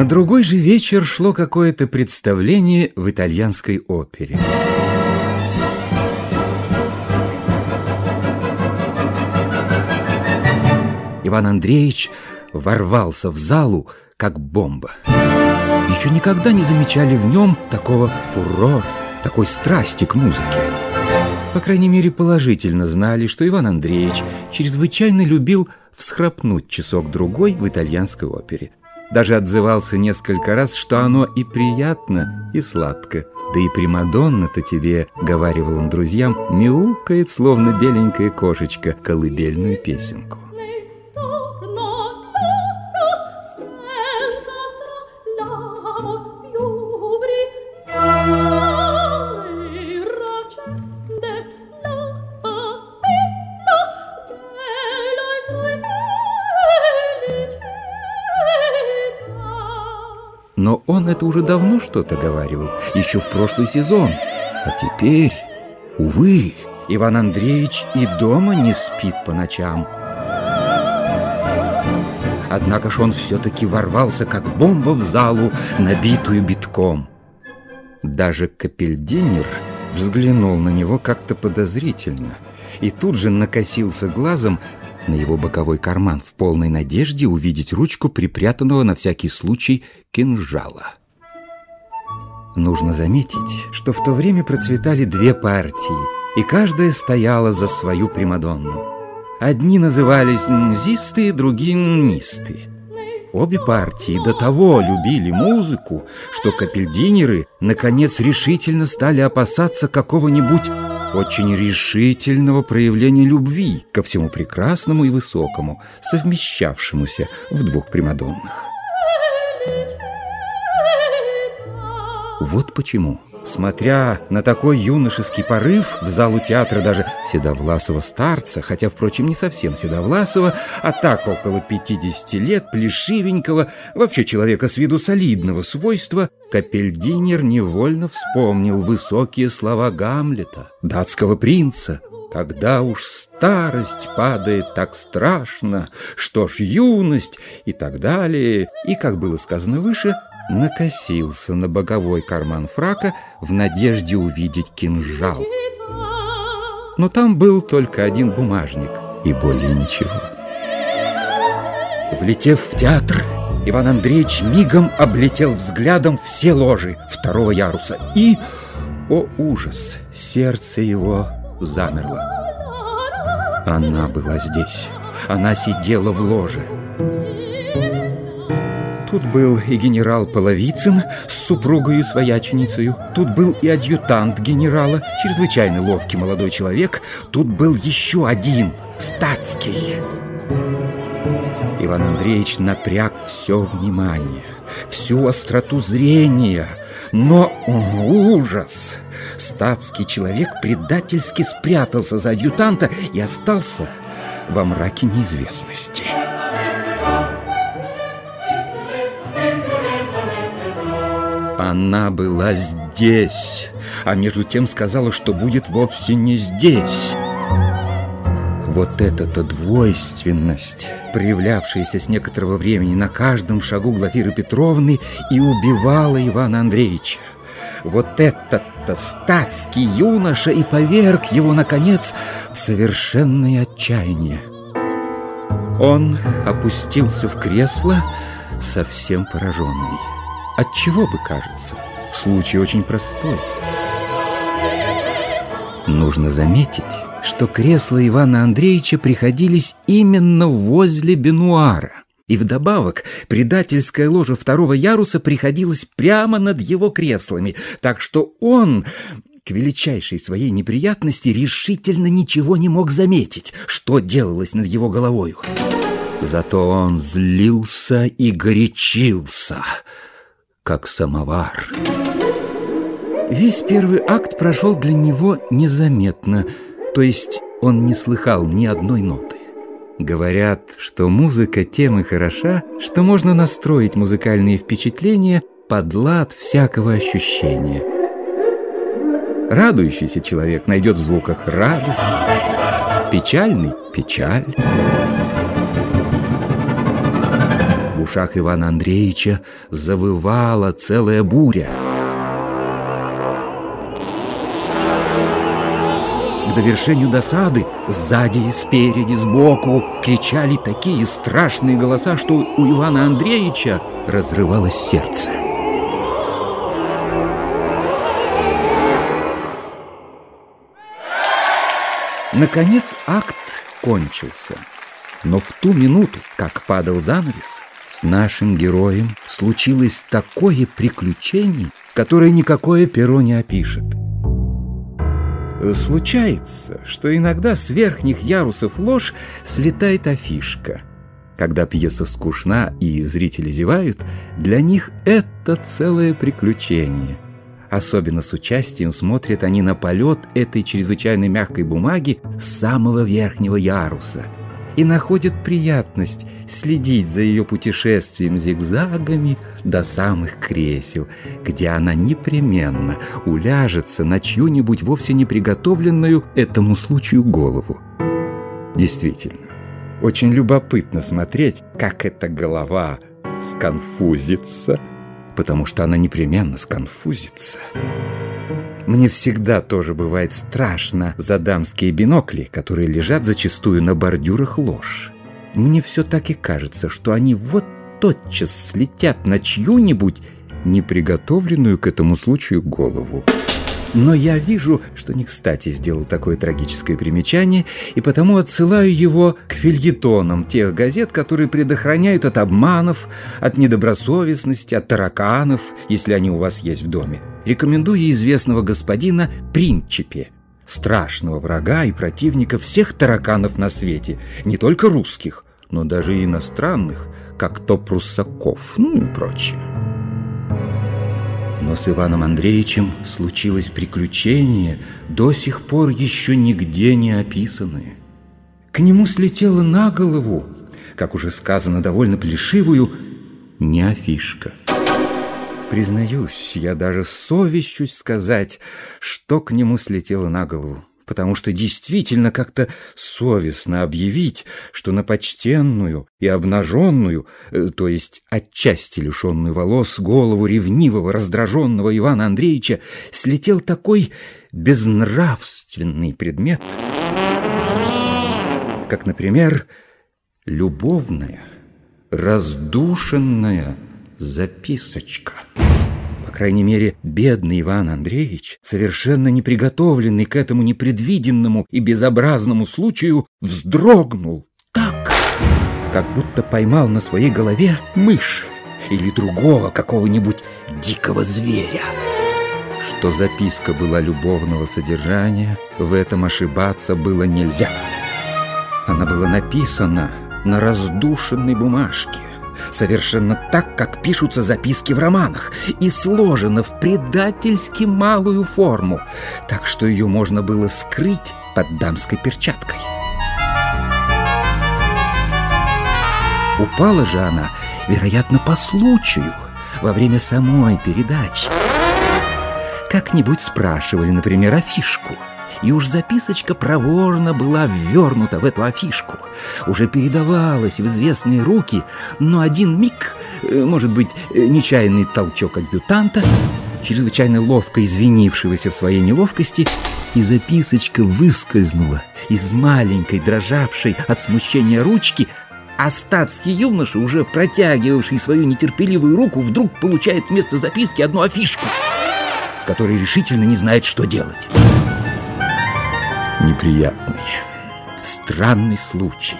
На другой же вечер шло какое-то представление в итальянской опере. Иван Андреевич ворвался в залу, как бомба. Еще никогда не замечали в нем такого фурора, такой страсти к музыке. По крайней мере, положительно знали, что Иван Андреевич чрезвычайно любил всхрапнуть часок-другой в итальянской опере. Даже отзывался несколько раз, что оно и приятно, и сладко. Да и Примадонна-то тебе, говаривал он друзьям, мяукает, словно беленькая кошечка, колыбельную песенку. Но он это уже давно что-то говаривал, еще в прошлый сезон. А теперь, увы, Иван Андреевич и дома не спит по ночам. Однако ж он все-таки ворвался, как бомба в залу, набитую битком. Даже Капельдинер взглянул на него как-то подозрительно и тут же накосился глазом на его боковой карман в полной надежде увидеть ручку припрятанного на всякий случай кинжала. Нужно заметить, что в то время процветали две партии, и каждая стояла за свою Примадонну. Одни назывались нзисты, другие нисты. Обе партии до того любили музыку, что капельдинеры наконец решительно стали опасаться какого-нибудь очень решительного проявления любви ко всему прекрасному и высокому, совмещавшемуся в двух Примадоннах. Вот почему, смотря на такой юношеский порыв, в залу театра даже седовласого старца, хотя, впрочем, не совсем седовласого, а так около 50 лет, плешивенького, вообще человека с виду солидного свойства, Капельдинер невольно вспомнил высокие слова Гамлета, датского принца, когда уж старость падает так страшно, что ж юность? и так далее, и, как было сказано выше, накосился на боковой карман фрака в надежде увидеть кинжал. Но там был только один бумажник и более ничего. Влетев в театр, Иван Андреевич мигом облетел взглядом все ложи второго яруса и, о ужас, сердце его замерло. Она была здесь, она сидела в ложе. Тут был и генерал Половицын с супругою свояченицею. Тут был и адъютант генерала, чрезвычайно ловкий молодой человек. Тут был еще один, статский. Иван Андреевич напряг все внимание, всю остроту зрения. Но, ужас! Статский человек предательски спрятался за адъютанта и остался во мраке неизвестности. Она была здесь, а между тем сказала, что будет вовсе не здесь. Вот эта-то двойственность, проявлявшаяся с некоторого времени на каждом шагу Глафиры Петровны, и убивала Ивана Андреевича. Вот этот-то статский юноша и поверг его, наконец, в совершенное отчаяние. Он опустился в кресло, совсем пораженный. От чего бы кажется? Случай очень простой. Нужно заметить, что кресла Ивана Андреевича приходились именно возле бенуара. И вдобавок предательская ложа второго яруса приходилась прямо над его креслами, так что он, к величайшей своей неприятности, решительно ничего не мог заметить, что делалось над его головою. Зато он злился и горячился — как самовар. Весь первый акт прошел для него незаметно, то есть он не слыхал ни одной ноты. Говорят, что музыка тем и хороша, что можно настроить музыкальные впечатления под лад всякого ощущения. Радующийся человек найдет в звуках радость, печальный – печаль. В ушах Ивана Андреевича завывала целая буря. К довершению досады сзади, спереди, сбоку кричали такие страшные голоса, что у Ивана Андреевича разрывалось сердце. Наконец акт кончился. Но в ту минуту, как падал занавес, с нашим героем случилось такое приключение, которое никакое перо не опишет. Случается, что иногда с верхних ярусов ложь слетает афишка. Когда пьеса скучна и зрители зевают, для них это целое приключение – Особенно с участием смотрят они на полет этой чрезвычайно мягкой бумаги с самого верхнего яруса и находят приятность следить за ее путешествием зигзагами до самых кресел, где она непременно уляжется на чью-нибудь вовсе не приготовленную этому случаю голову. Действительно, очень любопытно смотреть, как эта голова сконфузится – потому что она непременно сконфузится. Мне всегда тоже бывает страшно за дамские бинокли, которые лежат зачастую на бордюрах ложь. Мне все так и кажется, что они вот тотчас слетят на чью-нибудь неприготовленную к этому случаю голову. Но я вижу, что не кстати сделал такое трагическое примечание, и потому отсылаю его к фильетонам тех газет, которые предохраняют от обманов, от недобросовестности, от тараканов, если они у вас есть в доме. Рекомендую известного господина Принчипе, страшного врага и противника всех тараканов на свете, не только русских, но даже иностранных, как то Пруссаков, ну и прочее. Но с Иваном Андреевичем случилось приключение, до сих пор еще нигде не описанное. К нему слетела на голову, как уже сказано, довольно плешивую, не афишка. Признаюсь, я даже совещусь сказать, что к нему слетело на голову потому что действительно как-то совестно объявить, что на почтенную и обнаженную, э, то есть отчасти лишенную волос, голову ревнивого, раздраженного Ивана Андреевича слетел такой безнравственный предмет, как, например, любовная, раздушенная записочка. По крайней мере, бедный Иван Андреевич, совершенно неприготовленный к этому непредвиденному и безобразному случаю, вздрогнул так, как будто поймал на своей голове мышь или другого какого-нибудь дикого зверя. Что записка была любовного содержания, в этом ошибаться было нельзя. Она была написана на раздушенной бумажке, совершенно так, как пишутся записки в романах, и сложена в предательски малую форму, так что ее можно было скрыть под дамской перчаткой. Упала же она, вероятно, по случаю, во время самой передачи. Как-нибудь спрашивали, например, афишку – и уж записочка проворно была ввернута в эту афишку. Уже передавалась в известные руки, но один миг, э, может быть, э, нечаянный толчок адъютанта, чрезвычайно ловко извинившегося в своей неловкости, и записочка выскользнула из маленькой, дрожавшей от смущения ручки, а статский юноша, уже протягивавший свою нетерпеливую руку, вдруг получает вместо записки одну афишку, с которой решительно не знает, что делать неприятный, странный случай.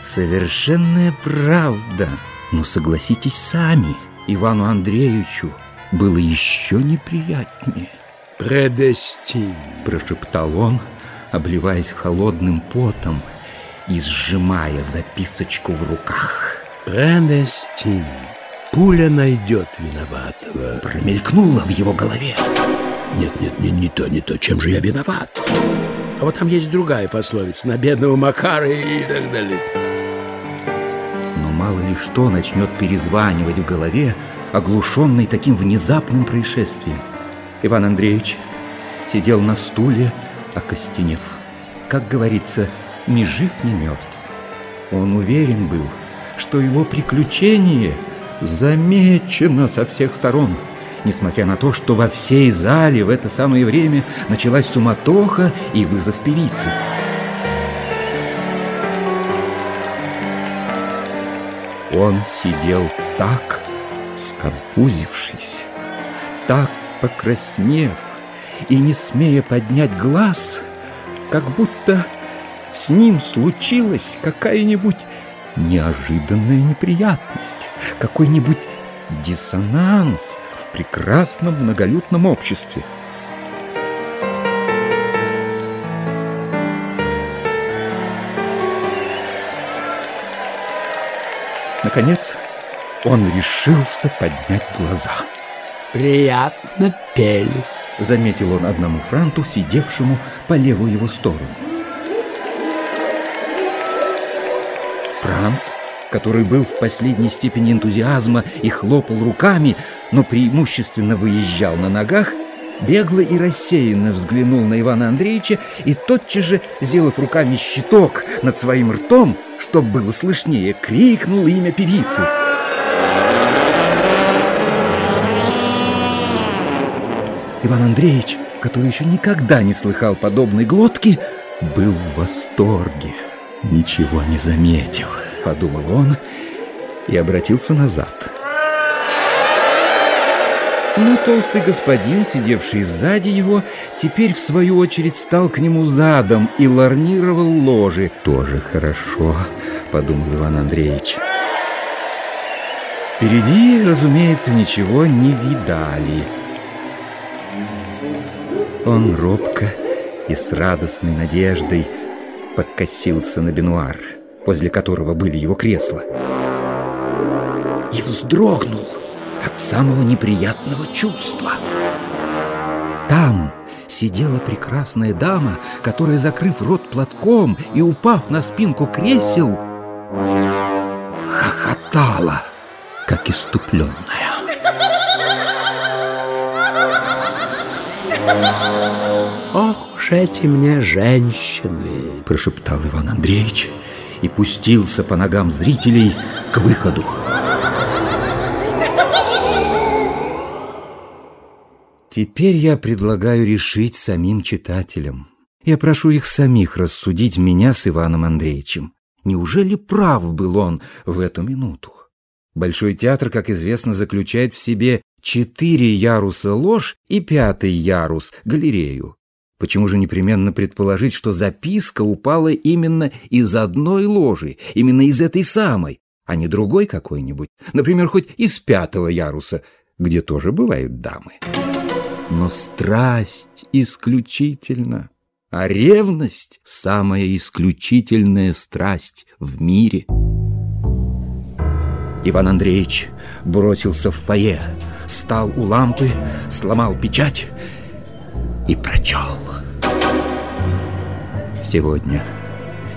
Совершенная правда. Но согласитесь сами, Ивану Андреевичу было еще неприятнее. «Предестин», — прошептал он, обливаясь холодным потом и сжимая записочку в руках. «Предестин, пуля найдет виноватого». Промелькнуло в его голове. Нет, нет, не, не то, не то. Чем же я виноват? А вот там есть другая пословица. На бедного Макара и так далее. Но мало ли что начнет перезванивать в голове, оглушенный таким внезапным происшествием. Иван Андреевич сидел на стуле, окостенев. Как говорится, ни жив, ни мертв. Он уверен был, что его приключение замечено со всех сторон. Несмотря на то, что во всей зале в это самое время началась суматоха и вызов певицы. Он сидел так, сконфузившись, так покраснев и не смея поднять глаз, как будто с ним случилась какая-нибудь неожиданная неприятность, какой-нибудь диссонанс в прекрасном многолюдном обществе. Наконец, он решился поднять глаза. Приятно пелись, заметил он одному франту, сидевшему по левую его сторону. Франт, который был в последней степени энтузиазма и хлопал руками, но преимущественно выезжал на ногах, бегло и рассеянно взглянул на Ивана Андреевича и тотчас же, сделав руками щиток над своим ртом, чтобы было слышнее, крикнул имя певицы. Иван Андреевич, который еще никогда не слыхал подобной глотки, был в восторге. «Ничего не заметил», — подумал он и обратился назад. Но толстый господин, сидевший сзади его, теперь в свою очередь стал к нему задом и ларнировал ложи. «Тоже хорошо», — подумал Иван Андреевич. Впереди, разумеется, ничего не видали. Он робко и с радостной надеждой покосился на бенуар, возле которого были его кресла, и вздрогнул от самого неприятного чувства. Там сидела прекрасная дама, которая, закрыв рот платком и упав на спинку кресел, хохотала, как иступленная. Ох уж эти мне женщины, прошептал Иван Андреевич и пустился по ногам зрителей к выходу. Теперь я предлагаю решить самим читателям. Я прошу их самих рассудить меня с Иваном Андреевичем. Неужели прав был он в эту минуту? Большой театр, как известно, заключает в себе четыре яруса ложь и пятый ярус — галерею. Почему же непременно предположить, что записка упала именно из одной ложи, именно из этой самой, а не другой какой-нибудь, например, хоть из пятого яруса, где тоже бывают дамы? Но страсть исключительно, а ревность — самая исключительная страсть в мире. Иван Андреевич бросился в фойе, стал у лампы, сломал печать и прочел. Сегодня,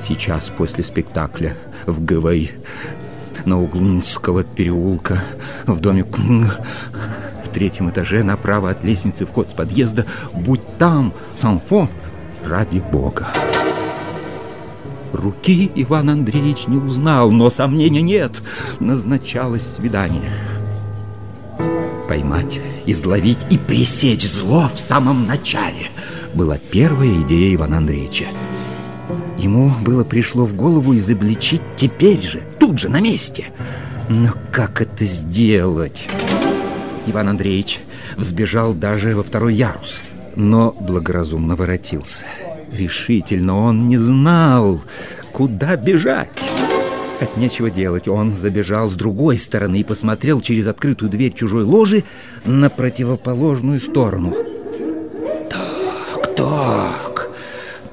сейчас после спектакля в ГВИ, на углу Нского переулка, в доме в третьем этаже направо от лестницы вход с подъезда, будь там, Санфо, ради бога. Руки Иван Андреевич не узнал, но сомнения нет, назначалось свидание поймать, изловить и пресечь зло в самом начале была первая идея Ивана Андреевича. Ему было пришло в голову изобличить теперь же, тут же, на месте. Но как это сделать? Иван Андреевич взбежал даже во второй ярус, но благоразумно воротился. Решительно он не знал, куда бежать. От нечего делать, он забежал с другой стороны и посмотрел через открытую дверь чужой ложи на противоположную сторону. Так, так,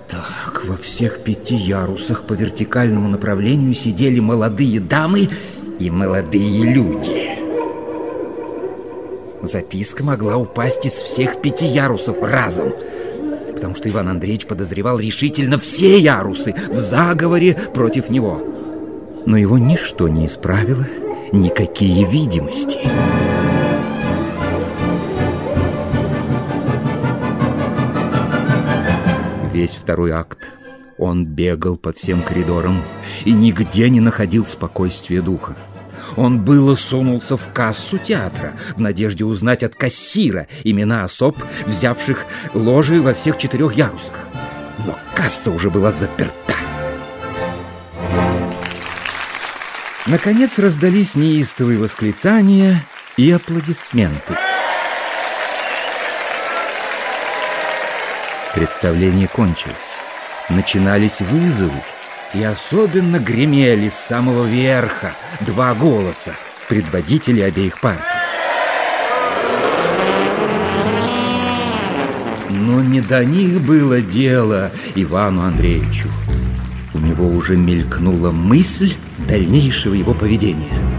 так, во всех пяти ярусах по вертикальному направлению сидели молодые дамы и молодые люди. Записка могла упасть из всех пяти ярусов разом потому что Иван Андреевич подозревал решительно все ярусы в заговоре против него но его ничто не исправило, никакие видимости. Весь второй акт Он бегал по всем коридорам и нигде не находил спокойствия духа. Он было сунулся в кассу театра в надежде узнать от кассира имена особ, взявших ложи во всех четырех ярусах. Но касса уже была заперта. Наконец раздались неистовые восклицания и аплодисменты. Представление кончилось. Начинались вызовы, и особенно гремели с самого верха два голоса предводителей обеих партий. Но не до них было дело Ивану Андреевичу. У него уже мелькнула мысль дальнейшего его поведения.